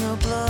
no blood.